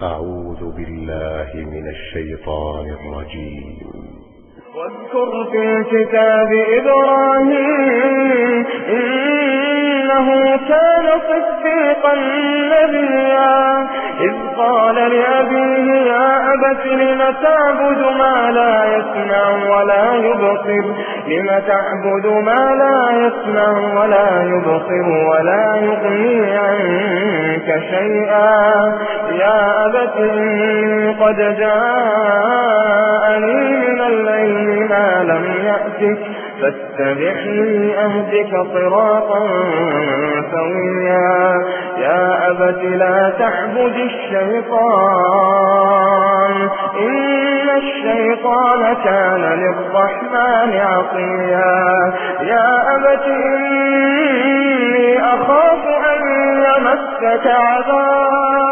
أعوذ بالله من الشيطان الرجيم. واذكر في الكتاب إبراهيم إنه كان صديقا نبيا. إذ قال لأبيه يا أبت لم تعبد ما لا يسمع ولا يبصر؟ لم تعبد ما لا يسمع ولا يبصر ولا يغني عنك شيئا؟ يا أبت قد جاءني من العلم ما لم يأتك فاتبعني أهدك صراطا سويا. يا أبت لا تعبد الشيطان إن الشيطان كان للرحمن عصيا. يا أبت إني أخاف أن يمسك عذاب.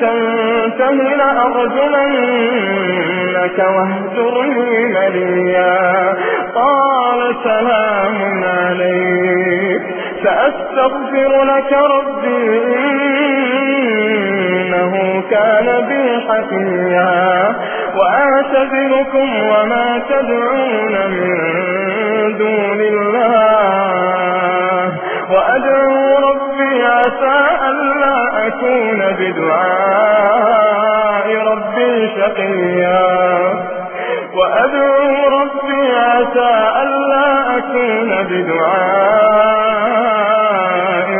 تنته لأرجمنك واهجرني مليا. قال سلام عليك. سأستغفر لك ربي إنه كان بي حفيا. وأعتذركم وما تدعون من دون الله. وأدعو ربي عسى ألا أكون بدعاء ربي شقيا. وأدعو ربي عسى ألا أكون بدعاء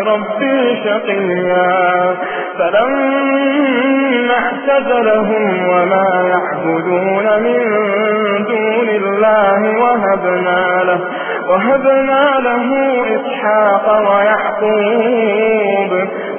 ربي شقيا. فلما اعتزلهم وما يعبدون من دون الله وهبنا له وهبنا له إسحاق ويعقوب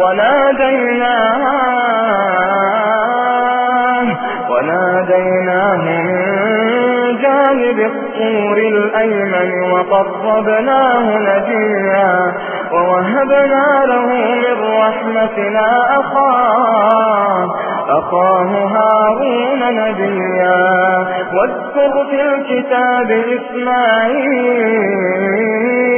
وناديناه وناديناه من جانب الطور الأيمن وقربناه نجيا ووهبنا له من رحمتنا أخاه أخاه هارون نبيا. واذكر في الكتاب إسماعيل